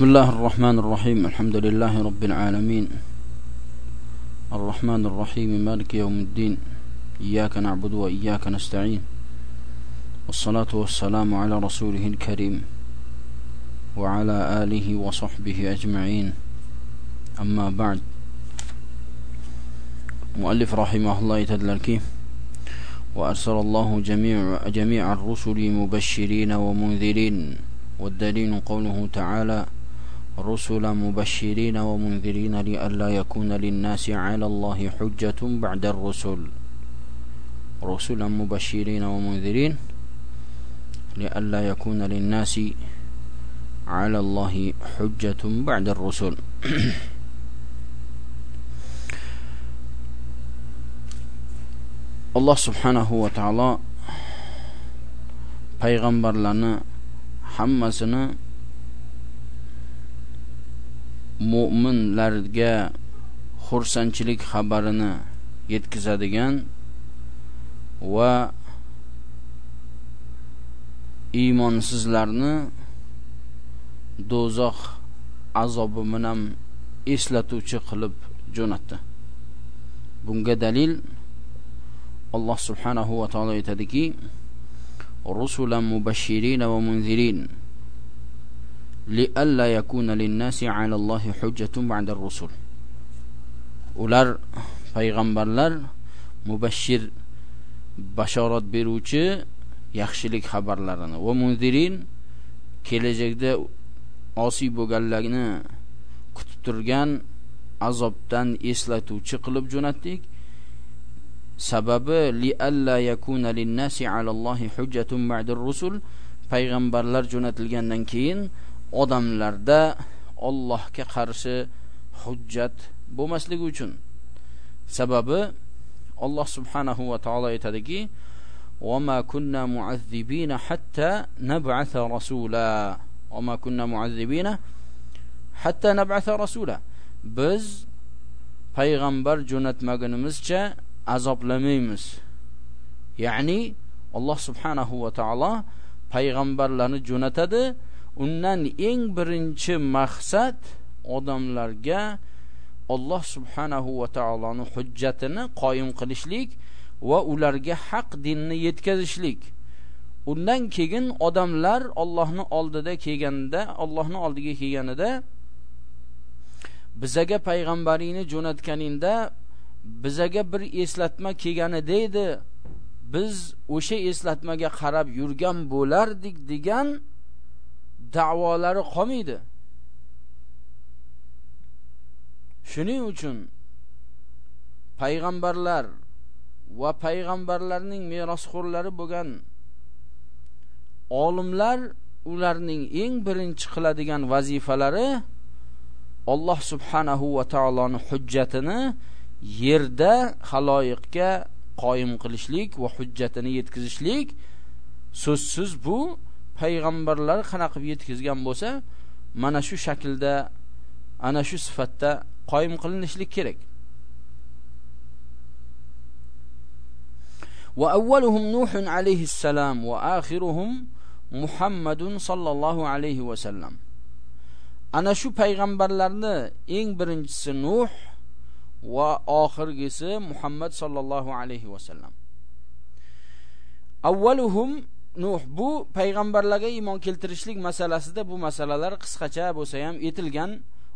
بسم الله الرحمن الرحيم. الحمد لله رب العالمين. الرحمن الرحيم مالك يوم الدين. إياك نعبد وإياك نستعين. والصلاة والسلام على رسوله الكريم وعلى آله وصحبه أجمعين. أما بعد مؤلف رحمه الله يتدلل وأرسل الله جميع جميع الرسل مبشرين ومنذرين. والدليل قوله تعالى رسلا مبشرين ومنذرين لئلا يكون للناس على الله حجة بعد الرسل. رسلا مبشرين ومنذرين لئلا يكون للناس على الله حجة بعد الرسل. alloh subhanahu va taolo payg'ambarlarni hammasini mu'minlarga xursandchilik xabarini yetkazadigan va iymonsizlarni do'zax azobi bilan eslatuvchi qilib jo'natdi. Bunga dalil alloh subhanahu va taolo aytadiki rusulan mubashshirina va munzirin. Lialla yakuna linnasi ala allohi hujjatun ba'da rusul ular payg'ambarlar mubashshir bashorat beruvchi yaxshilik xabarlarini va munzirin kelajakda osiy bo'lganlarni kutib turgan azobdan eslatuvchi qilib jo'natdik. Sababi li alla yakuna linnasi ala allohi hujjatun ba'da rusul payg'ambarlar jo'natilgandan keyin odamlarda Allohga qarshi hujjat bo'lmasligi uchun sababi Alloh subhanahu va taolo aytadiki وما كنا معذبين حتى نبعث رسولا وما كنا معذبين حتى نبعث رسولا biz payg'ambar jo'natmagunimizcha azoblamaymiz ya'ni alloh subhanahu va taolo payg'ambarlarni jo'natadi undan eng birinchi maqsad odamlarga Alloh subhanahu va taoloning hujjatini qoyim qilishlik va ularga haq dinni yetkazishlik. Undan keyin odamlar Allohning oldida kelganda Allohning oldiga kelganida bizaga payg'ambaringni jo'natganingda bizaga bir eslatma kelgani deydi. Biz o'sha eslatmaga qarab yurgan bo'lardik degan da'volari qolmaydi. Shuning uchun payg'ambarlar va payg'ambarlarning merosxo'rlari bo'lgan olimlar ularning eng birinchi qiladigan vazifalari Alloh subhanahu va taoloning hujjatini yerda xaloyiqga qoyim qilishlik va hujjatini yetkazishlik. So'zsiz bu payg'ambarlar qanaqa qilib yetkazgan bo'lsa mana shu shaklda ana shu sifatda qoyim qilinishlik kerak. Va avvaluhum nuhun alayhi assalam va akhiruhum muhammadun sallallohu alayhi va sallam. Ana shu payg'ambarlarni eng birinchisi nuh va oxirgisi muhammad sallallohu alayhi va sallam. Avvaluhum nuh bu payg'ambarlarga iymon keltirishlik masalasida bu masalalar qisqacha bo'lsa ham etilgan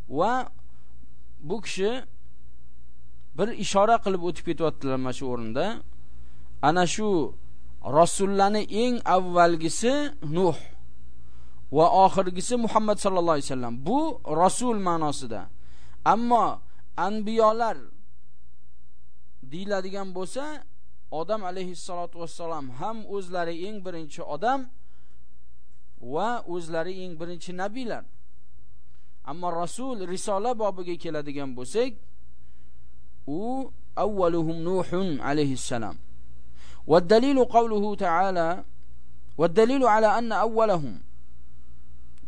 va bu kishi bir ishora qilib o'tib ketyaptilar mana shu o'rinda. Ana shu rasullarni eng avvalgisi nuh va oxirgisi muhammad sallallohu alayhi vasallam. Bu rasul ma'nosida. Ammo anbiyolar deyiladigan bo'lsa odam alayhissalotu vassalom ham o'zlari eng birinchi odam va o'zlari eng birinchi nabiylar ammo rasul risola bobiga keladigan bo'lsak u avvaluhum nuhun alayhissalom والدليل قوله تعالى والدليل على أن أولهم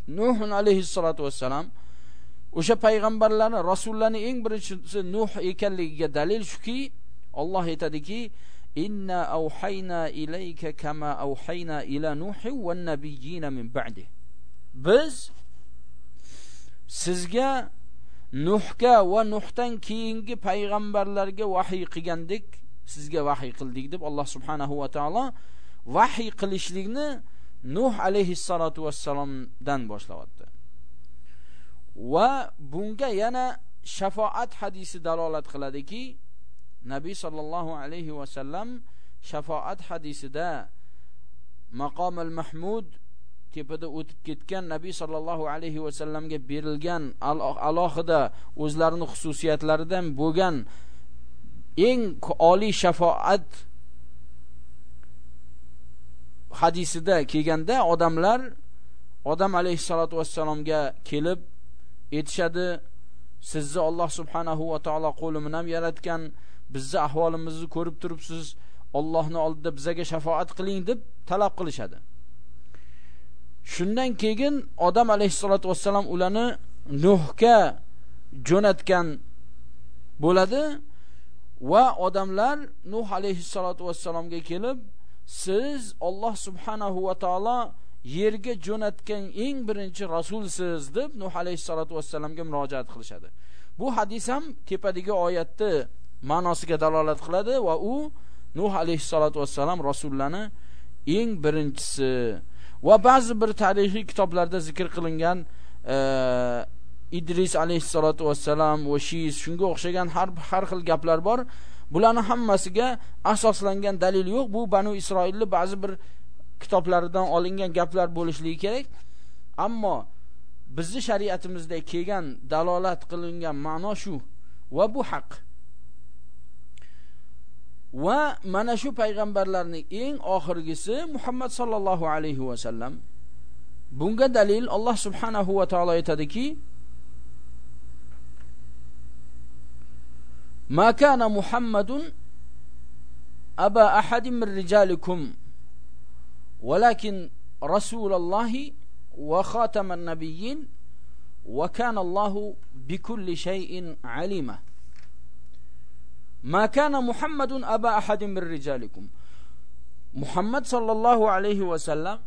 نوح عليه الصلاة والسلام o'sha payg'ambarlarni rasullarni eng birinchisi nuh ekanligiga dalil shuki Alloh aytadiki inna awhayna ilayka kama awhayna ila nuhi wan nabiyyin min ba'di. Biz sizga nuhga va nuhdan keyingi payg'ambarlarga vahiy qilgandik. Sizga vahiy qildik deb Alloh subhanahu va taolo vahiy qilishlikni nuh alayhissalotu vassalomdan boshlayapti va bunga yana shafoat hadisi dalolat qiladiki Nabi sallallohu alayhi va sallam shafoat hadisida maqom al mahmud tepada o'tib ketgan Nabi sallallohu alayhi va sallamga berilgan alohida o'zlarini xususiyatlaridan bo'lgan eng oliy shafoat hadisida kelganda odamlar odam alayhissalotu vassalomga kelib aytishadi sizni Alloh subhanahu va taolo qo'li bilan yaratgan bizni ahvolimizni ko'rib turibsiz Allohning oldida bizaga shafaat qiling deb talab qilishadi. Shundan keyin odam alayhissalotu vassalam ularni nuhga jo'natgan bo'ladi va odamlar nuh alayhissalotu vassalomga kelib siz Alloh subhanahu va taolo yerga jo'natgan eng birinchi rasulsiz deb nuh alayhissalotu vassalamga murojaat qilishadi. Bu hadis ham tepadagi oyatni ma'nosiga dalolat qiladi va u nuh alayhisolatu vassalam rasullarni eng birinchisi va ba'zi bir tarixiy kitoblarda zikr qilingan e, idris alayhisolatu vassalam va shiz shunga o'xshagan har har xil gaplar bor. Bularni hammasiga asoslangan dalil yo'q. Bu banu isroilni ba'zi bir kitoblaridan olingan gaplar bo'lishligi kerak. Ammo bizni shariatimizda kelgan dalolat qilingan ma'no shu va bu haq. Va mana shu payg'ambarlarning eng oxirgisi Muhammad sallallohu alayhi va sallam bunga dalil Alloh subhanahu va taolo aytadiki ما كان محمد أبا أحد من رجالكم ولكن رسول الله وخاتم النبيين وكان الله بكل شيء عليما Ma kana Muhammadun aba ahadin min rijalikum. Muhammad sallallohu alayhi va sallam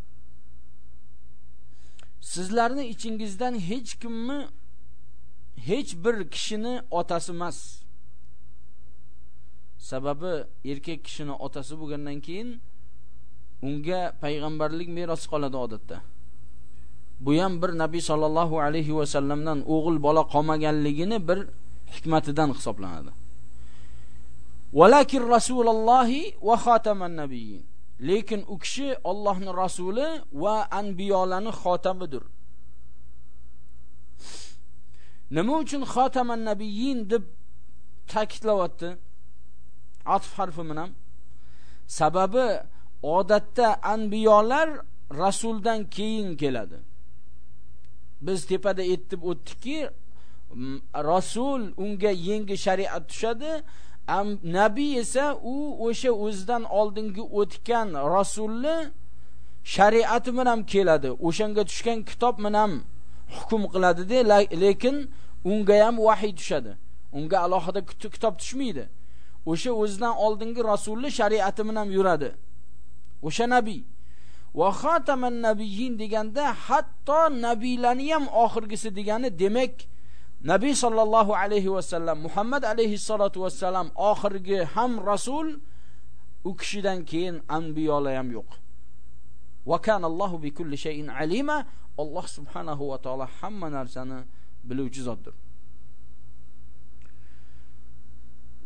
sizlarning ichingizdan hech kimni hech bir kishini otasi emas. Sababi erkak kishini otasi bo'lgandan keyin unga payg'ambarlik merosi qoladi odatda. Bu ham bir Nabi sallallohu alayhi va sallamdan o'g'il bola qolmaganligini bir hikmatidan hisoblanadi. Walakin rasulullohi va xotaman nabiyyin. Lekin u kishi Allohning rasuli va anbiyolarning xotamidir. Nima uchun xotaman nabiyyin deb ta'kidlayapti atf harfi bilan. Sababi odatda anbiyolar rasuldan keyin keladi. Biz tepada aytib o'tdikki rasul unga yangi shariat tushadi nabiy esa u o'sha o'zidan oldingi o'tgan rasulni shariati bilan keladi. O'shanga tushgan kitob bilan hukm qiladida lekin unga ham vahiy tushadi. Unga alohida kitob tushmaydi. O'sha o'zidan oldingi rasulni shariati bilan yuradi. O'sha nabiy va xotaman nabiyin deganda hatto nabiylarni ham oxirgisi degani demak nabiy sollallohu alayhi vasallam muhammad alayhissalotu vassalam oxirgi ham rasul u kishidan keyin anbiyolar ham yo'q va kanallohu bi kulli shayin alima alloh subhanahu va taolo hamma narsani biluvchi zotdir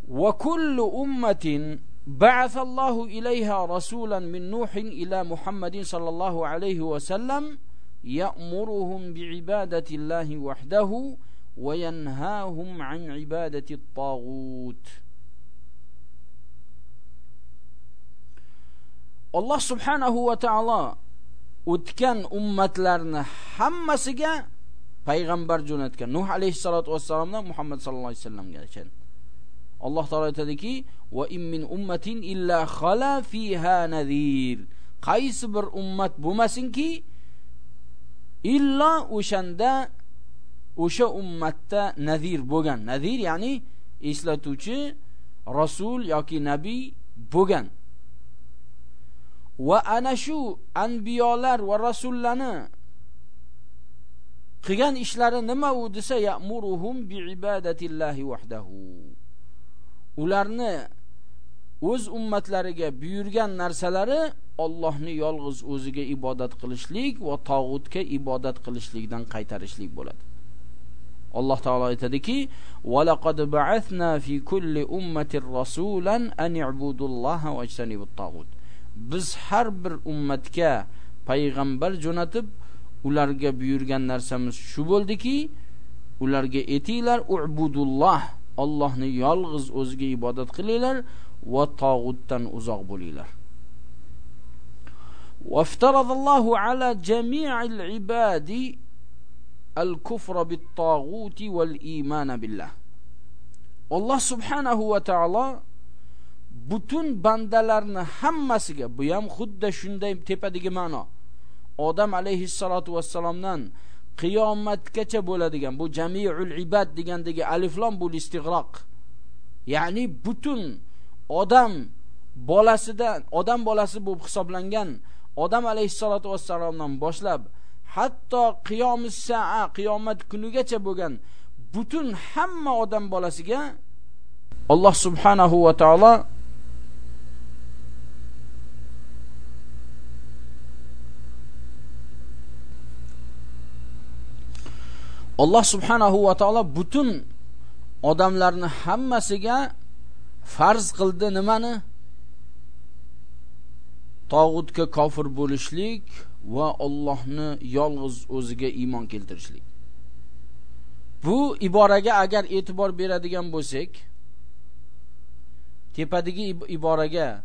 va kullu ummatin بعث الله إليها رسولا من نوح إلى محمد صلى الله عليه وسلم يأمرهم بعبادة الله وحده وينهاهم عن عبادة الطاغوت الله سبحانه وتعالى o'tgan ummatlarni hammasiga payg'ambar jo'natgan nuh alayhissalotu vassalomdan muhammad sallallohu alayhi vasallamgacha alloh taolo aytadiki va in min ummatin illa khala fiha nadhir qaysi bir ummat bo'lmasinki illo o'shanda o'sha ummatda nazir bo'lgan. Nazir ya'ni eslatuvchi rasul yoki nabiy bo'lgan. Va ana shu anbiyolar va rasullarni qilgan ishlari nima u desa ya'muruhum bi ibadatillahi wahdahu. Ularni o'z ummatlariga buyurgan narsalari Allohni yolg'iz o'ziga ibodat qilishlik va tog'utga ibodat qilishlikdan qaytarishlik bo'ladi. alloh taolo aytadiki valaqad ba'athna fi kulli ummatin rasulan an i'budulloha va ijtanibut tog'ut biz har bir ummatga payg'ambar jo'natib ularga buyurgan narsamiz shu bo'ldiki ularga aytinglar ubudulloh Allohni yolg'iz o'ziga ibodat qilinglar va tog'utdan uzoq bo'linglar وافترض الله على جميع العباد al-kufra bit-taghuti val-imana billah. Alloh subhanahu va taolo butun bandalarni hammasiga, bu ham xuddi shunday tepadagi ma'no. Odam alayhi salatu vassalomdan qiyomatgacha bo'ladigan bu jami'ul ibad degandagi alif lam bu istig'roq. Ya'ni butun odam bolasidan, odam bolasi bo'lib hisoblangan odam alayhi salatu vassalomdan boshlab hatto qiyomis saa qiyomat kunigacha bo'lgan butun hamma odam bolasiga Alloh subhanahu va taolo Alloh subhanahu va taolo butun odamlarni hammasiga farz qildi nimani? Tog'utga kofir bo'lishlik va Allohni yolg'iz o'ziga iymon keltirishlik. Bu iboraga agar e'tibor beradigan bo'lsak, tepadagi iboraga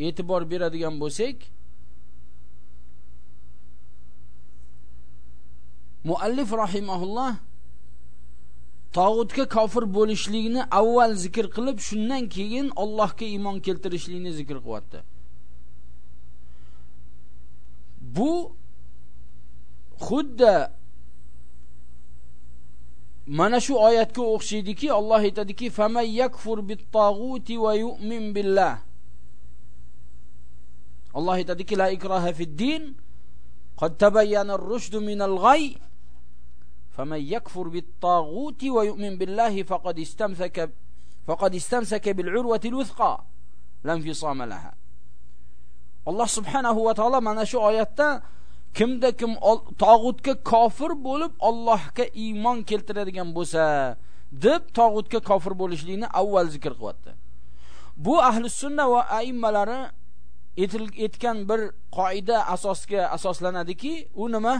e'tibor beradigan bo'lsak, muallif rahimahulloh tog'utga kofir bo'lishlikni avval zikr qilib, shundan keyin Allohga iymon keltirishlikni zikr qilyapti. Bu xuddi mana shu oyatga o'xshaydiki, Alloh aytadiki: "Famay yakfur bit-tag'uti va yu'min billah." Alloh aytadiki: "La ikraha fid-din, qad tabayyana ar-rushdu min al-ghay." فمن يكفر بالطاغوت ويؤمن بالله فقد استمسك فقد استمسك بالعروة الوثقى لا انفصام لها alloh subhanahu va taolo mana shu oyatda kimda kim tog'utga kofir bo'lib Allohga iymon keltiradigan bo'lsa deb tog'utga kofir bo'lishlikni avval zikr qilyapti. Bu ahli sunna va aimmalari aytgan bir qoida asosga asoslanadiki, u nima?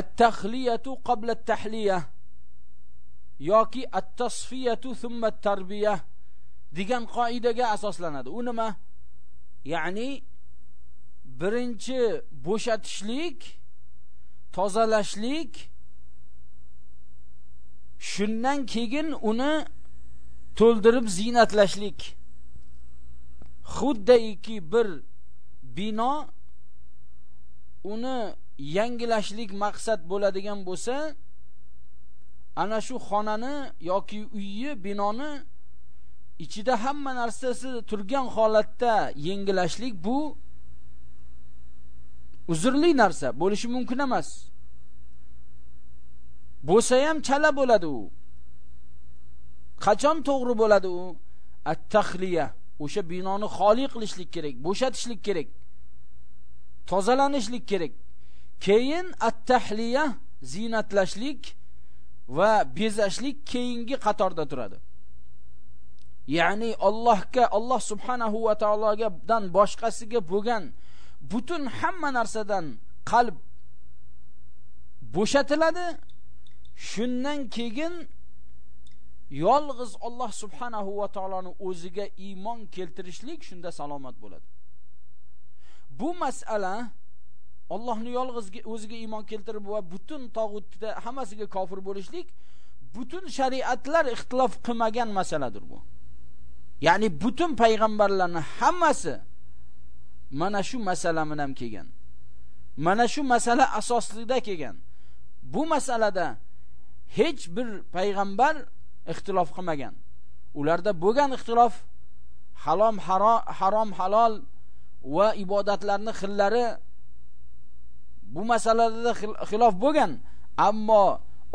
at-tahliyatu qabla at-tahliya yoki at-tasfiyatu thumma at-tarbiya degan qoidaga asoslanadi. U nima? Ya'ni birinchi bo'shatishlik, tozalashlik shundan keyin uni to'ldirib zinatlashlik. Xuddiki bir bino uni yangilashlik maqsad bo'ladigan bo'lsa ana shu xonani yoki uyni binoni ichida hamma narsasi turgan holatda yengilashlik bu uzrli narsa bo'lishi mumkin emas. Bo'lsa ham chala bo'ladi u. Qachon to'g'ri bo'ladi u? At-tahliya o'sha binoni xoli qilishlik kerak bo'shatishlik kerak tozalanishlik kerak. Keyin at-tahliya zinatlashlik va bezashlik keyingi qatorda turadi. Ya'ni Allohga Alloh subhanahu va taologa dan boshqasiga bo'lgan butun hamma narsadan qalb bo'shatiladi shundan keyin yolg'iz Alloh subhanahu va taoloni o'ziga iymon keltirishlik shunda salomat bo'ladi bu masala Allohni yolg'iz o'ziga iymon keltirib va butun tog'utda hammasiga kofir bo'lishlik butun shariatlar ixtilof qilmagan masaladir bu. Ya'ni butun payg'ambarlarni hammasi mana shu masala bilan kelgan. Mana shu masala asosligida kelgan. Bu masalada hech bir payg'ambar ixtilof qilmagan. Ularda bo'lgan ixtilof halom harom halol va ibodatlarning xillari bu masalada xilof bo'lgan ammo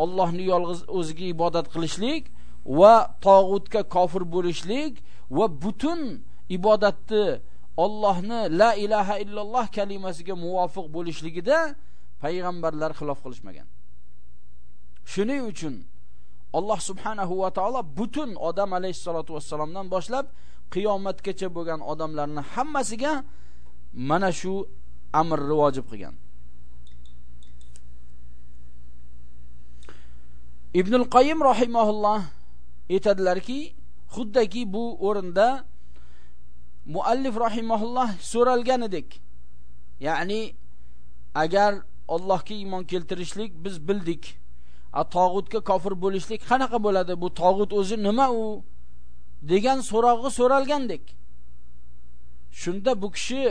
Allohni yolg'iz o'ziga ibodat qilishlik va tog'utga kofir bo'lishlik va butun ibodatni Allohni la ilaha illalloh kalimasiga muvofiq bo'lishligida payg'ambarlar xilof qilishmagan. Shuning uchun Alloh subhanahu va taolo butun odam alayhisolatu vassalomdan boshlab qiyomatgacha bo'lgan odamlarni hammasiga mana shu amrni vojib qilgan. Ibn al-Qayyim rahimahulloh aytadilarki xuddaki bu o'rinda muallif rahimahulloh so'ralganidek ya'ni agar Allohga iymon keltirishlik biz bildik a tog'utga kofir bo'lishlik qanaqa bo'ladi bu tog'ut o'zi nima u degan so'rog'i so'ralgandek. Shunda bu kishi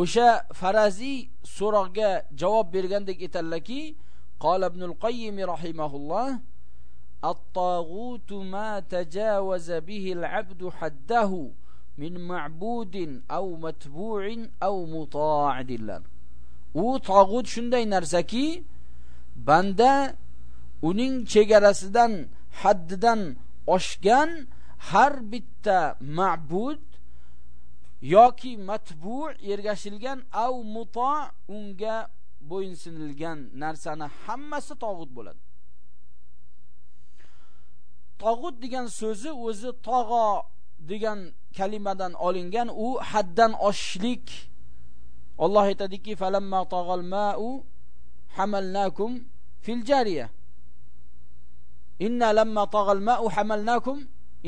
o'sha faraziy so'roqga javob bergandek aytadilarki qola ibnul qayyim rahimahulloh الطاغوت ما تجاوز به العبد حده من معبود أو متبوع أو مطاع dillar u tog'ut shunday narsaki banda uning chegarasidan haddidan oshgan har bitta ma'bud yoki matbu ergashilgan av muto unga bo'yinsinilgan narsani hammasi tog'ut bo'ladi tog'ut degan so'zi o'zi tog'o degan kalimadan olingan u haddan oshishlik Alloh aytadiki falamma tog'al ma'u hamalnakum fil jariya. Inna lamma tog'al ma'u hamalnakum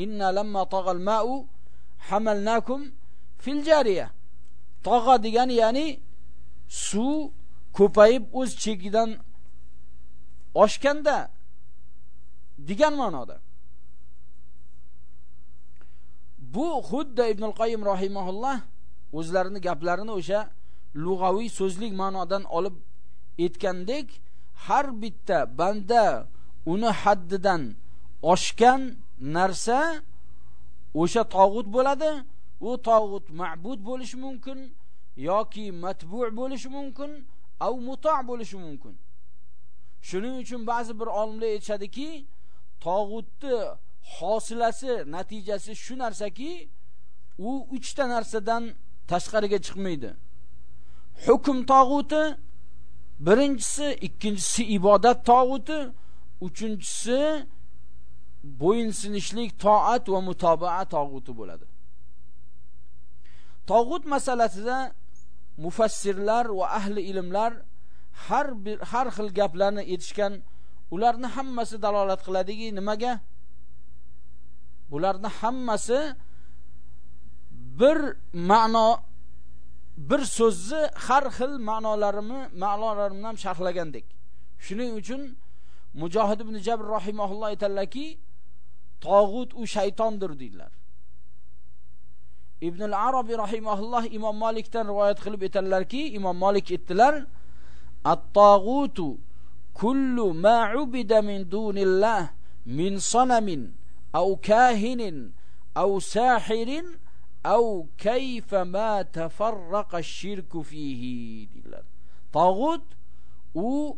inna lamma tog'al ma'u hamalnakum fil jariya. Tog'a degani ya'ni suv ko'payib o'z chekidan oshganda degan ma'noda. Bu xuddi ibn al-Qayyim rahimahulloh o'zlarini gaplarini o'sha lug'aviy so'zlik ma'nodan olib aytgandek har bitta banda uni haddidan oshgan narsa o'sha tog'ut bo'ladi. U tog'ut ma'bud bo'lishi mumkin yoki matbu' bo'lishi mumkin av muto' bo'lishi mumkin. Shuning uchun ba'zi bir olimlar aytishadiki tog'utni hosilasi natijasi shu narsaki u uchta narsadan tashqariga chiqmaydi. Hukm tog'uti birinchisi ikkinchisi ibodat tog'uti uchinchisi bo'yinsinishlik toat va mutobaat tog'uti bo'ladi. Tog'ut masalasida mufassirlar va ahli ilmlar har bir har xil gaplarni aytishgan ularni hammasi dalolat qiladiki nimaga? Bularni hammasi bir ma'no bir so'zni har xil ma'nolarini ma'nolarini ham sharhlagandek shuning uchun mujohid ibn jabr rahimahulloh aytadilarki tog'ut u shaytondir deydilar. Ibn al-arabiy rahimahulloh imom malikdan rivoyat qilib aytadilarki imom malik aytdilar "At-tog'utu kullu ma ubida min dunillah min sanamin أو كاهن أو ساحر أو كيف ما تفرق الشرك فيه. fihi dedilar tog'ut u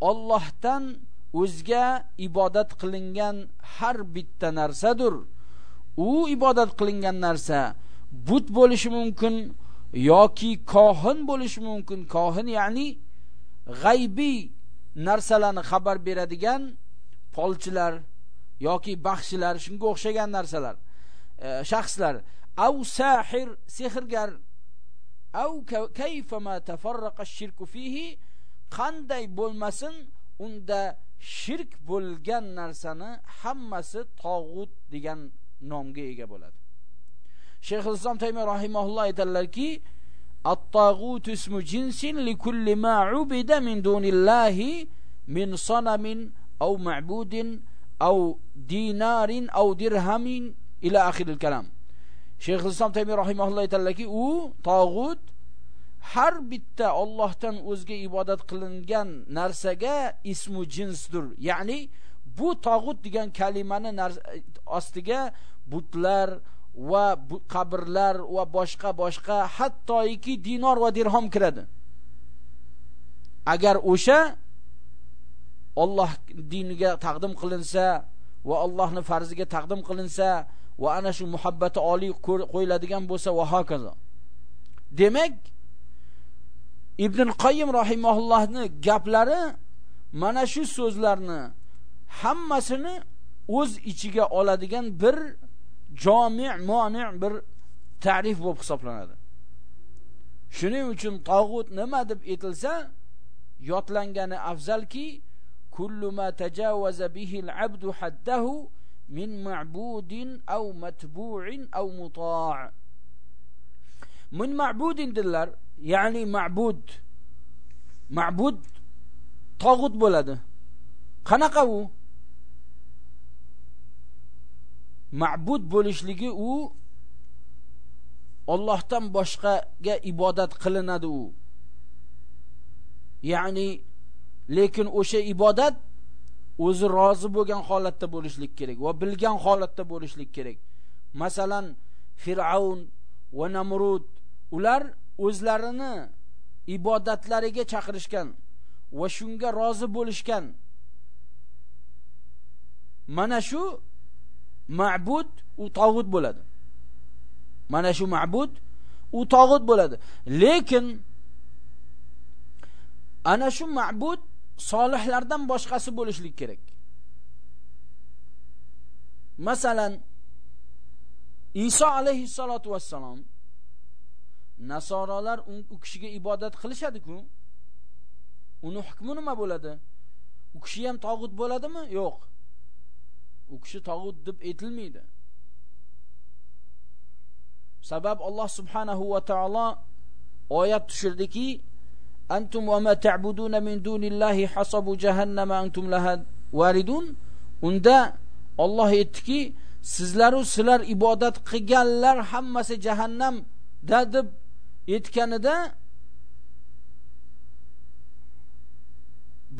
Allohdan o'zga ibodat qilingan har bitta narsadir u ibodat qilingan narsa but bo'lishi mumkin yoki kohin bo'lishi mumkin. Kohin ya'ni g'aybiy narsalarni xabar beradigan polchilar yoki baxshilar shunga o'xshagan narsalar. E, shaxslar. Av sahir sehrgar. Av kayfama tafarraqa shirku fihi? Qanday bo'lmasin unda shirk bo'lgan narsani hammasi tog'ut degan nomga ega bo'ladi. Shayx islom taymiy rahimahulloh aytadilarki الطاغوت اسم جنس jinsin ما عبد من دون min dunillahi min sanamin aw ma'budin aw dinarin aw dirhamin ila akhir al-kalam shayx islom taymiy rahimahulloh aytadilarki u tog'ut har bitta Allohdan o'zga ibodat qilingan narsaga ismu jinsdir ya'ni bu tog'ut degan kalimani ostiga butlar va qabrlar va boshqa boshqa hattoiki dinor va dirhom kiradi agar o'sha Alloh diniga taqdim qilinsa va Allohning farziga taqdim qilinsa va ana shu muhabbati oliy qo'yiladigan bo'lsa va hokazo. Demak, Ibn Qayyim rahimahullohning gaplari mana shu so'zlarni hammasini o'z ichiga oladigan bir jami' moni' bir ta'rif bo'lib hisoblanadi. Shuning uchun tog'ut nima deb aytilsa, yotlangani afzalki, kullu ma tajawaza bihi al-'abdu haddahu min ma'budin aw matbu'in aw muta' min ma'budin dillar ya'ni ma'bud ma'bud tog'ut bo'ladi qanaqa u ma'bud bo'lishligi u Allohdan boshqaga ibodat qilinadi u ya'ni lekin o'sha ibodat o'zi rozi bo'lgan holatda bo'lishlik kerak va bilgan holatda bo'lishlik kerak. Masalan fir'aun va namrud ular o'zlarini ibodatlariga chaqirishgan va shunga rozi bo'lishgan. Mana shu ma'bud u tog'ut bo'ladi. Mana shu ma'bud u tog'ut bo'ladi. Lekin ana shu ma'bud solihlardan boshqasi bo'lishlik kerak. Masalan Iso alayhissalotu vassalom nasorolar u kishiga ibodat qilishadi-ku uni hukmi nima bo'ladi? U kishi ham tog'ut bo'ladimi? Yo'q. U kishi tog'ut deb aytilmaydi. Sabab Alloh subhanahu va taolo oyat tushirdiki antum va ma ta'buduna min dunillahi hasabu jahannama antum laha waridun unda Alloh aytdiki sizlar u sizlar ibodat qilganlar hammasi jahannamda deb aytganida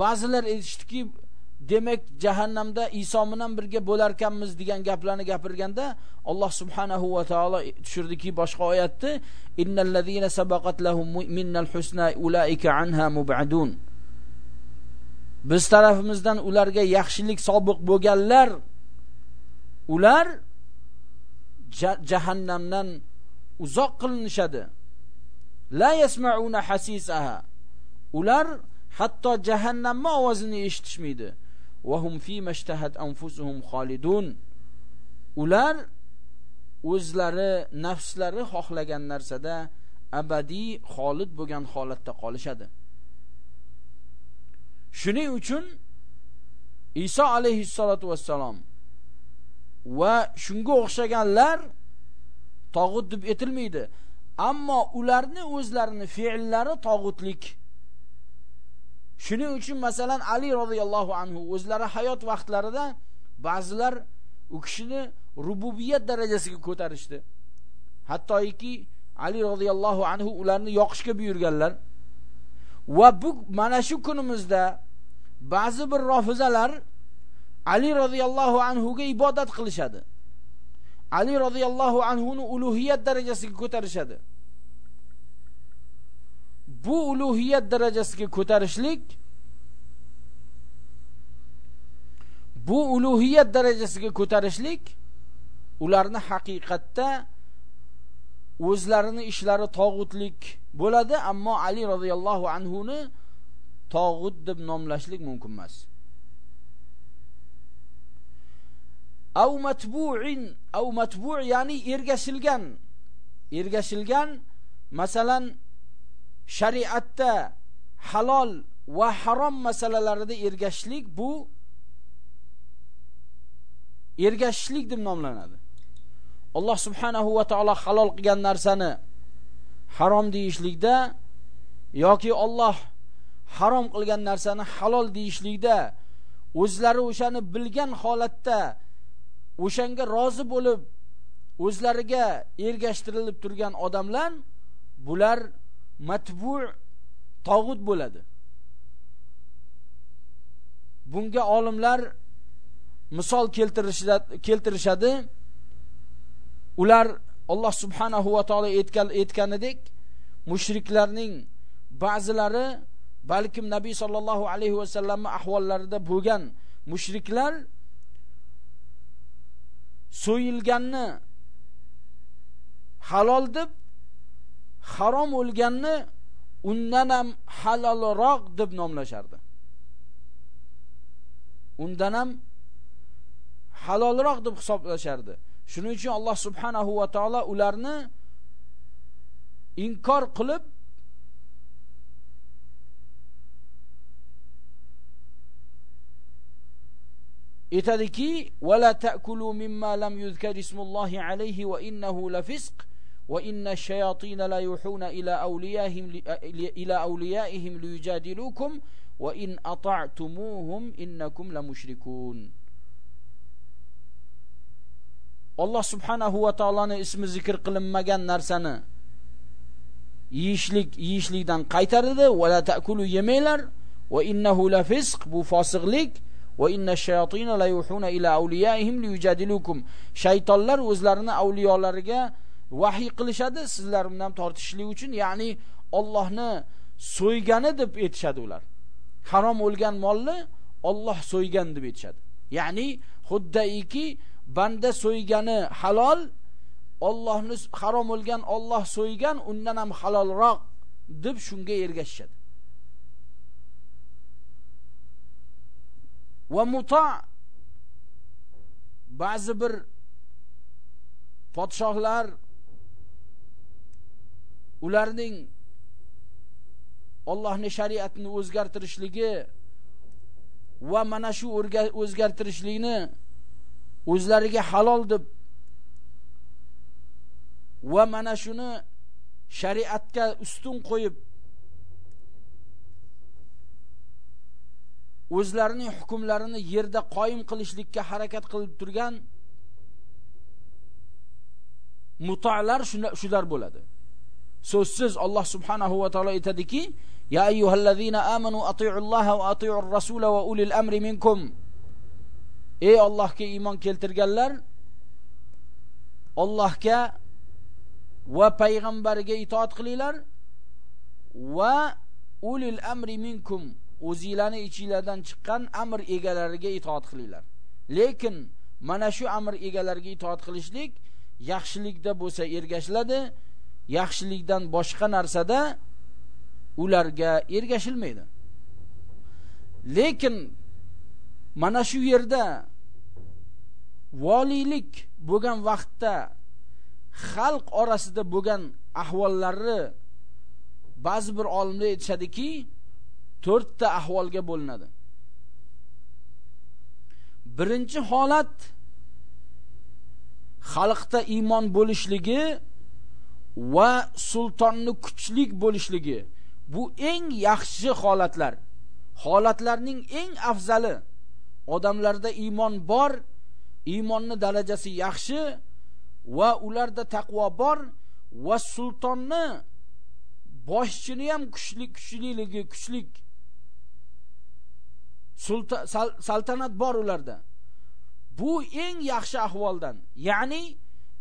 ba'zilar aytishdiki demak jahannamda Iso bilan birga bo'lar ekanmiz degan gaplarni gapirganda Alloh subhanahu va taolo tushirdiki boshqa oyatni innal ladina sabaqat lahum minnal husna ulaika anha mub'adun. Biz tarafimizdan ularga yaxshilik sobiq bo'lganlar ular jahannamdan uzoq qilinishadi. La yasma'una hasisaha. Ular hatto jahannamning ovozini eshitishmaydi. وهم hum fi mashtahat anfusuhum xolidun ular o'zlari nafslari xohlagan narsada abadiy xolid bo'lgan holatda qolishadi. Shuning uchun Iso alayhissalotu vassalom va shunga o'xshaganlar tog'ut deb etilmaydi. Ammo ularni o'zlarini fe'llari tog'utlik shuning uchun masalan ali roziyallohu anhu o'zlari hayot vaqtlarida ba'zilar u kishini rububiyat darajasiga ko'tarishdi. Hattoki ali roziyallohu anhu ularni yoqishga buyurganlar va bu mana shu kunimizda ba'zi bir rofizalar ali roziyallohu anhuga ibodat qilishadi. Ali roziyallohu anhuni ulug'iyat darajasiga ko'tarishadi. Bu ulug'iyat darajasiga ko'tarishlik bu ulug'iyat darajasiga ko'tarishlik ularni haqiqatda o'zlarini ishlari tog'utlik bo'ladi ammo ali roziyallohu anhuni tog'ut deb nomlashlik mumkin emas. Av matbu'in av matbu' ya'ni ergashilgan ergashilgan masalan shariatda halol va harom masalalarida ergashishlik bu ergashishlik deb nomlanadi. Alloh subhanahu va taolo halol qilgan narsani harom deyishlikda yoki Alloh harom qilgan narsani halol deyishlikda o'zlari o'shani bilgan holatda o'shanga rozi bo'lib o'zlariga ergashtirilib turgan odamlar bular matbu' tog'ut bo'ladi. Bunga olimlar misol keltirishadi. Ular Alloh subhanahu va taolo aytgan aytganidek mushriklarning ba'zilari balkim nabiy sollallohu alayhi va vasallamning ahvollarida bo'lgan mushriklar so'yilganni halol deb harom o'lganni undan ham halolroq deb nomlashardi. Undan ham halolroq deb hisoblashardi. Shuning uchun alloh subhanahu va taolo ularni inkor qilib aytadiki vala ta'kulu mimma lam yuzkar ismullohi alayhi va innahu lafisq وإن الشياطين لا يوحون إلى أوليائهم إلى أوليائهم ليجادلوكم وإن أطعتموهم إنكم لمشركون innakum Alloh subhanahu va taoloni ismi zikr qilinmagan narsani yeyishlik yeyishlikdan qaytaradi va la ta'kulu yemanglar va innahu la fisq bu fosiqlik. Va inna shayatin la yuhuna ila awliyaihim liyujadilukum. Shaytonlar o'zlarini avliyolariga vahiy qilishadi sizlar bilan tortishlik uchun ya'ni Allohni so'ygani deb aytishadi ular. Harom o'lgan molni Alloh so'ygan deb aytishadi. Ya'ni xuddiki banda so'ygani halol Allohni harom o'lgan Alloh so'ygan undan ham halolroq deb shunga ergashishadi. Va muto ba'zi bir podshohlar ularning Allohning shariatini o'zgartirishligi va mana shu o'zgartirishlikni o'zlariga halol deb va mana shuni shariatga ustun qo'yib o'zlarining hukmlarini yerda qoyim qilishlikka harakat qilib turgan mutolar shular bo'ladi. So'zsiz Alloh subhanahu va taolo aytadiki ya ayyuhallazina amanu ati'ulloha va ati'ur rasula va ulil amri minkum. Ey Allohga iymon keltirganlar Allohga va payg'ambariga itoat qilinglar va ulil amri minkum o'zinglarning ichinglardan chiqqan amr egalariga itoat qilinglar. Lekin mana shu amr egalariga itoat qilishlik yaxshilikda bo'lsa ergashiladi yaxshilikdan boshqa narsada ularga ergashilmaydi. Lekin mana shu yerda voliylik bo'lgan vaqtda xalq orasida bo'lgan ahvollarni ba'zi bir olimlar aytishadiki to'rtta ahvolga bo'linadi. Birinchi holat xalqda iymon bo'lishligi va sultonni kuchlik bo'lishligi bu eng yaxshi holatlar. Holatlarning eng afzali odamlarda iymon bor iymonni darajasi yaxshi va ularda taqvo bor va sultonni boshchini ham kuchli kuchliligi kuchlik saltanat bor ularda. Bu eng yaxshi ahvoldan ya'ni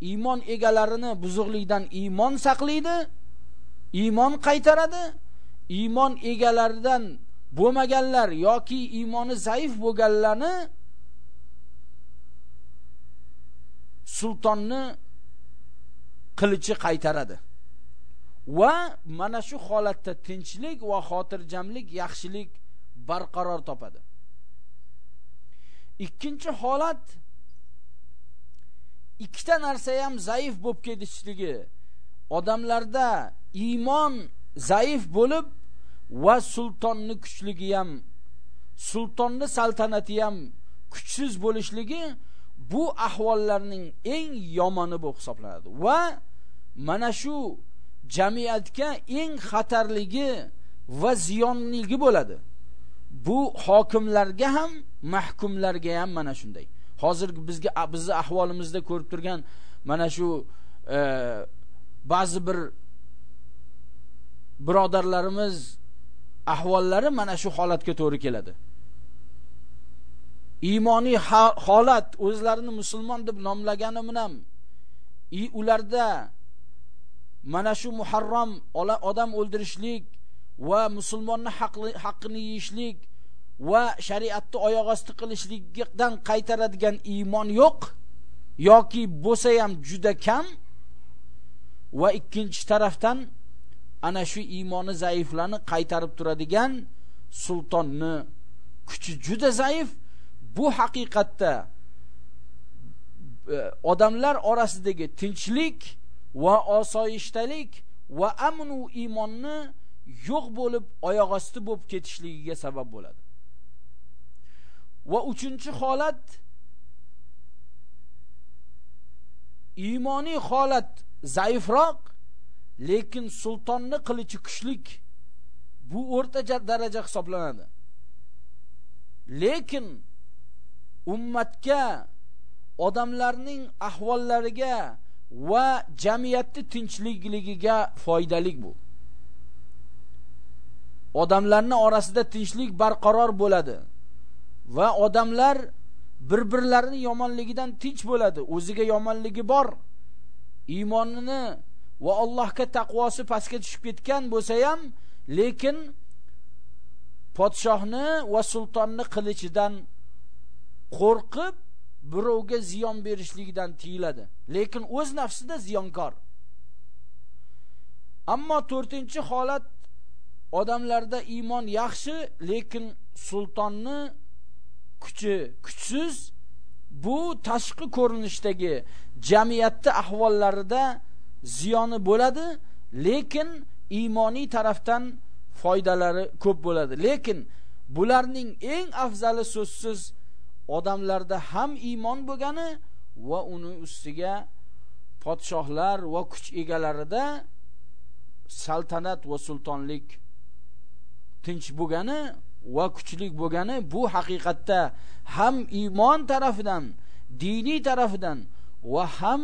iymon egalarini buzuqlikdan iymon saqlaydi iymon qaytaradi. Iymon egalaridan bo'lmaganlar yoki iymoni zaif bo'lganlarni sultonni qilichi qaytaradi. Va mana shu holatda tinchlik va xotirjamlik yaxshilik barqaror topadi. Ikkinchi holat ikkita narsa ham zaif bo'lib ketishligi odamlarda iymon zaif bo'lib va sultonni kuchligi ham sultonni saltanati ham kuchsiz bo'lishligi bu ahvollarning eng yomoni bo'lib hisoblanadi. Va mana shu jamiyatga eng xatarligi va ziyonligi bo'ladi. Bu hokimlarga ham mahkumlarga ham mana shunday. Hozirgi bizga bizni ahvolimizda ko'rib turgan mana shu e, ba'zi bir birodarlarimiz ahvollari mana shu holatga to'g'ri keladi. Iymoniy holat o'zlarini musulmon deb nomlagani bilan ularda mana shu muharram odam o'ldirishlik va musulmonni haqqini yeyishlik va shariatni oyoq osti qilishlikdan qaytaradigan iymon yo'q yoki bo'lsa ham juda kam. Va ikkinchi tarafdan ana shu iymoni zaiflarni qaytarib turadigan sultonni kuchi juda zaif. Bu haqiqatda e, odamlar orasidagi tinchlik va osoyishtalik va amnu iymonni yo'q bo'lib oyoq osti bo'lib ketishligiga sabab bo'ladi. Va uchinchi holat iymoniy holat zaifroq lekin sultonni qilichi kuchlik bu o'rtacha daraja hisoblanadi. Lekin ummatga odamlarning ahvollariga va jamiyatni tinchligiga foydalik bu. Odamlarni orasida tinchlik barqaror bo'ladi. Va odamlar bir birlarini yomonligidan tinch bo'ladi. O'ziga yomonligi bor. Iymonini va Allohga taqvosi pastga tushib ketgan bo'lsa ham lekin podshohni va sultonni qilichidan qo'rqib birovga ziyon berishligidan tiyiladi lekin o'z nafsida ziyonkor. Ammo 4-holat odamlarda iymon yaxshi lekin sultonni kuchi kuchsiz bu tashqi ko'rinishdagi jamiyatda ahvollarida ziyoni bo'ladi lekin iymoniy tarafdan foydalari ko'p bo'ladi. Lekin bularning eng afzali so'zsiz odamlarda ham iymon bo'lgani va uni ustiga podshohlar va kuch egalarida saltanat va sultonlik tinch bo'lgani va kuchlik bo'lgani bu haqiqatda ham iymon tarafidan diniy tarafidan va ham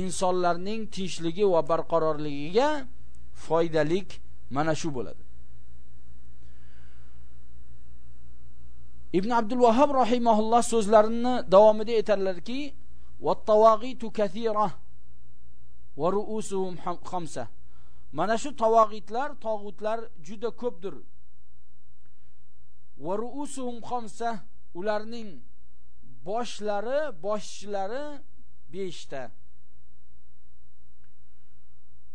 insonlarning tinchligi va barqarorligiga foydalik mana shu bo'ladi. Ibn abdul vahhab rahimahulloh so'zlarini davomida aytadilarki vattavag'itu kathira va ru'usuhum khamsa mana shu tavag'itlar tog'utlar juda ko'pdir. Va ru'usuhum xamsa ularning boshlari boshchilari 5 ta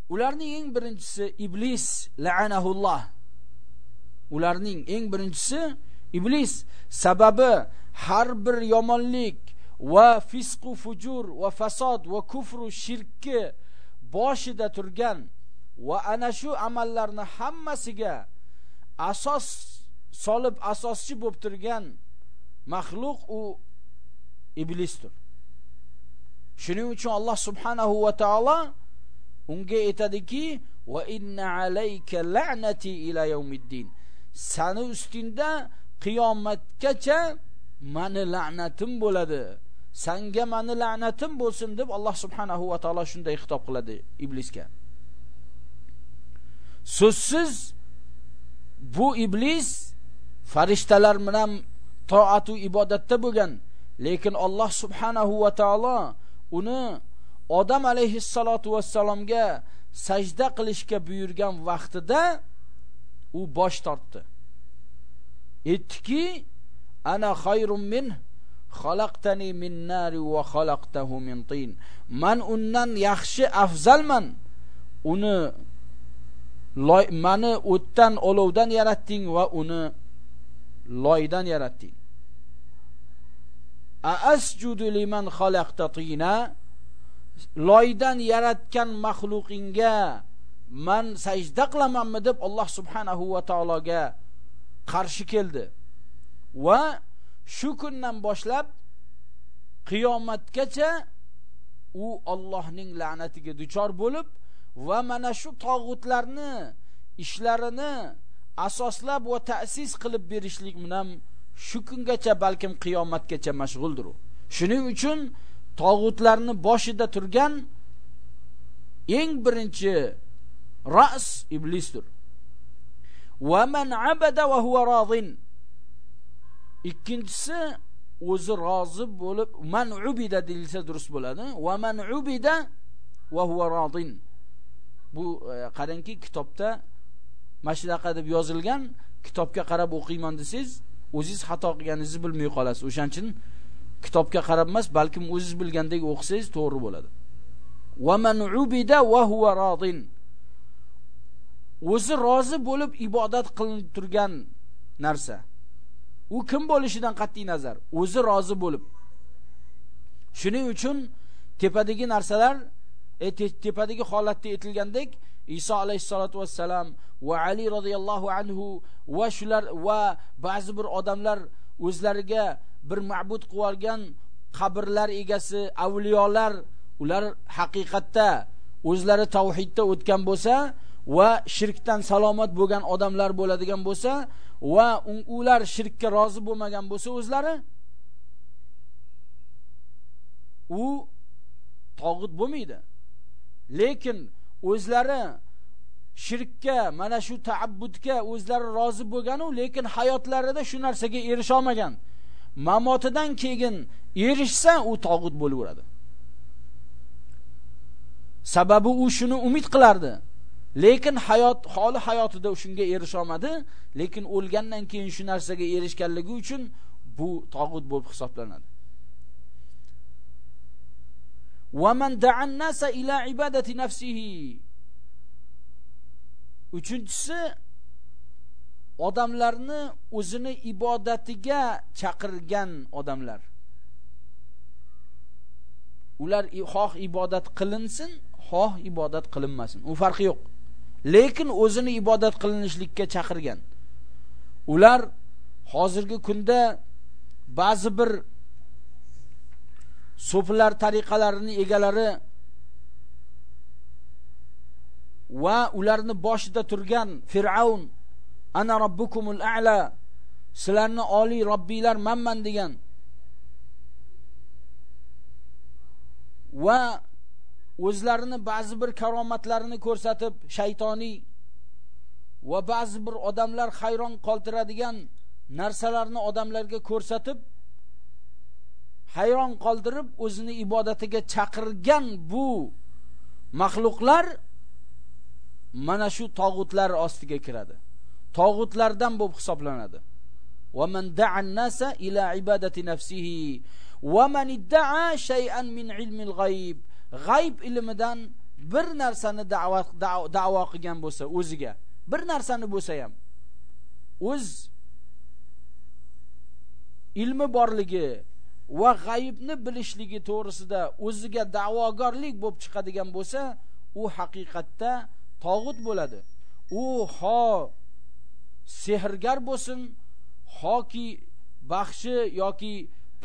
ularning eng birinchisi iblis la'anahulloh. Ularning eng birinchisi iblis. Sababi har bir yomonlik va fisqu fujur va fasod va kufru shirkki boshida turgan va ana shu amallarni hammasiga asos solib asoschi bo'lib turgan maxluq u iblisdir. Shuning uchun alloh subhanahu va taolo unga aytadiki va inna alayka la'nati ila yawmiddin. Sani ustingda qiyomatgacha mani la'natim bo'ladi. Sanga mani la'natim bo'lsin deb alloh subhanahu va taolo shunday xitob qiladi iblisga. So'zsiz bu iblis farishtalar bilan toatu ibodatda bo'lgan. Lekin alloh subhanahu va taolo uni odam alayhissalotu vassalomga sajda qilishga buyurgan vaqtida u bosh tortdi. Aytdiki ana xayrun min xalaqtani min nari va xalaqtahu min tin. Man undan yaxshi afzalman. Uni mani o'tdan olovdan yaratding va uni loydan yaratding. A asjudu liman xalaqta tina. Loydan yaratgan maxluqingga man sajda qilamanmi deb Alloh subhanahu va taologa qarshi keldi. Va shu kundan boshlab qiyomatgacha u Allohning la'natiga duchor bo'lib va mana shu tog'utlarni ishlarini asoslab va ta'sis qilib berishlik bilan shu kungacha balkim qiyomatgacha mashg'uldir u. Shuning uchun tog'utlarni boshida turgan eng birinchi ras iblisdir. Va man abada va huwa radin ikkinchisi o'zi rozi bo'lib man ubida deyilsa durust bo'ladi. Va man ubida va huwa radin bu e, qarangki kitobda mana shunaqa deb yozilgan kitobga qarab o'qiyman desangiz o'zingiz xato qilganingizni bilmay qolasiz. O'shaning uchun kitobga qarab emas balkim o'zingiz bilgandek o'qisangiz to'g'ri bo'ladi. Va man ubida huwa radin. O'zi rozi bo'lib ibodat qilinib turgan narsa. U kim bo'lishidan qat'iy nazar? O'zi rozi bo'lib. Shuning uchun tepadagi narsalar e, tepadagi holatda aytilgandek Iso alayhissalotu vassalam va Ali radhiyallohu anhu va shular va ba'zi bir odamlar o'zlariga bir ma'bud qilib olgan qabrlar egasi avliyolar ular haqiqatda o'zlari tavhidda o'tgan bo'lsa va shirkdan salomat bo'lgan odamlar bo'ladigan bo'lsa va ular shirkka rozi bo'lmagan bo'lsa o'zlari u tog'ut bo'lmaydi. Lekin o'zlari shirkka mana shu taabbudga o'zlari rozi bo'lganu lekin hayotlarida shu narsaga erisha olmagan. Mamotidan keyin erishsa u tog'ut bo'laveradi. Sababi u shuni umid qilardi. Lekin hayot holi hayotida shunga erisha olmadi lekin o'lgandan keyin shu narsaga erishganligi uchun bu tog'ut bo'lib hisoblanadi. ومن دعا الناس إلى عبادة نفسه uchinchisi odamlarni o'zini ibodatiga chaqirgan odamlar ular xoh ibodat qilinsin xoh ibodat qilinmasin u farqi yo'q lekin o'zini ibodat qilinishlikka chaqirgan ular hozirgi kunda ba'zi bir so'flar tariqalarini egalari va ularni boshida turgan fir'aun ana robbukumul a'la sizlarni oliy robbiylar manman degan va o'zlarini ba'zi bir karomatlarini ko'rsatib shaytoniy va ba'zi bir odamlar hayron qoldiradigan narsalarni odamlarga ko'rsatib hayron qoldirib o'zini ibodatiga chaqirgan bu maxluqlar mana shu tog'utlar ostiga kiradi tog'utlardan bo'lib hisoblanadi ومن دعا الناس إلى عبادة نفسه ومن ادعى شيئا من علم الغيب g'ayb ilmidan bir narsani da'vo da'vo qilgan bo'lsa o'ziga bir narsani bo'lsa ham o'z ilmi borligi va g'ayibni bilishligi to'g'risida o'ziga da'vogarlik bo'lib chiqadigan bo'lsa u haqiqatda tog'ut bo'ladi. U ho sehrgar bo'lsin hoki baxshi yoki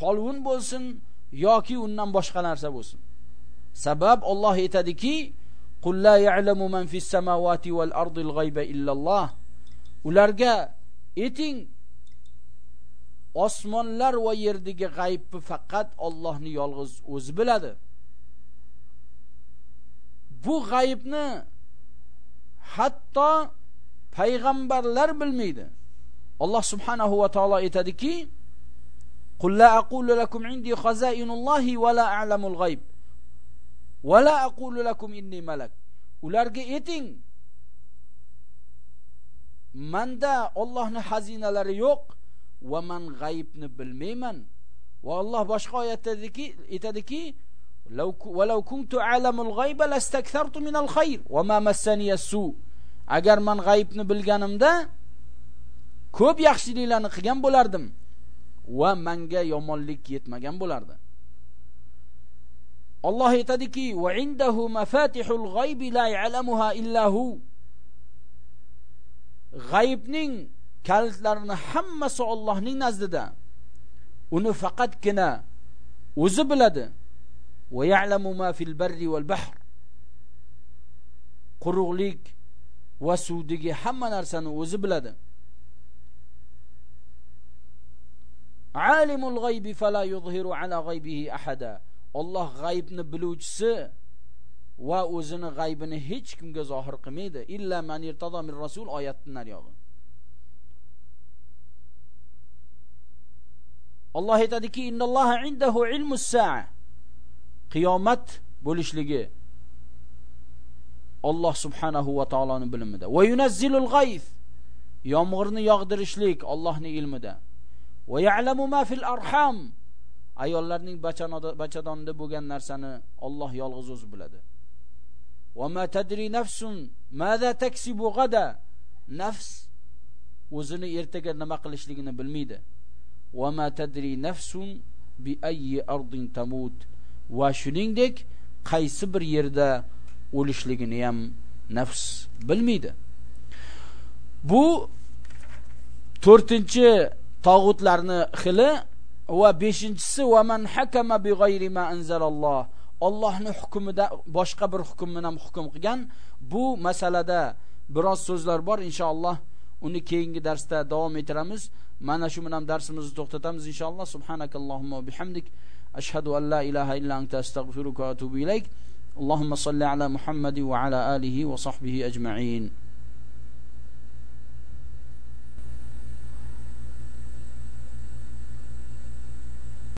polvun bo'lsin yoki undan boshqa narsa bo'lsin. Sabab Alloh aytadiki qul la ya'lamu man fis samawati wal ardil g'ayba illalloh ularga eting osmonlar va yerdagi g'aybni faqat Allohni yolg'iz o'zi biladi. Bu g'aybni hatto payg'ambarlar bilmaydi. Alloh subhanahu va taolo aytadiki qul la aqulu lakum indi khazainullohi va la a'lamul g'ayb. Va la aqulu lakum inni malak. Ularga ayting manda Allohning xazinalari yo'q va man g'aybni bilmayman va Alloh boshqa oyatdagi aytadiki "Walau kuntu a'lamul g'ayba lastakthartu minal khayr va ma massani as-su" Agar man g'aybni bilganimda ko'p yaxshiliklarni qilgan bo'lardim va menga yomonlik yetmagan bo'lardi. Alloh aytadiki, "Va indahu mafatihul g'aybi la ya'lamuha. G'aybning kalitlarini hammasi Allohning nazdida. Uni faqatgina o'zi biladi. Va ya'lamu ma fil barri wal bahr. Quruqlik va suvdagi hamma narsani o'zi biladi. Alimul g'aybi fala yuzhiru ala g'aybihi ahada. Alloh g'aybni biluvchisi va o'zini g'aybini hech kimga zohir qilmaydi. Illa man irtada min rasul oyatning nariyog'i Alloh aytadiki innalloha indahu ilmus sa'a qiyomat bo'lishligi Alloh subhanahu va taoloning bilimida. Va yunazzilul g'ayth. Yomg'irni yog'dirishlik Allohning ilmida. Va ya'lamu ma fil arham. Ayollarning bachadonida bo'lgan narsani Alloh yolg'iz o'zi biladi. Va ma tadri nafsun madha taksibu g'ada nafs o'zini ertaga nima qilishligini bilmaydi. وَمَا تَدْرِي نَفْسٌ بِأَيِّ أَرْضٍ ayyi ardin tamut va shuningdek qaysi bir yerda o'lishligini ham nafs bilmaydi. Bu to'rtinchi tog'utlarni xili va beshinchisi va man hakama bi g'ayri ma anzalalloh Allohning hukmida boshqa bir hukm bilan hukm qilgan. Bu masalada biroz so'zlar bor inshaalloh uni keyingi darsda davom ettiramiz. Mana shu bilan darsimizni to'xtatamiz inshaalloh subhanakallohumma bihamdik ashhadu an la ilaha illa anta astag'firuka va atubu ilayk اللهم صل على محمد وعلى آله وصحبه أجمعين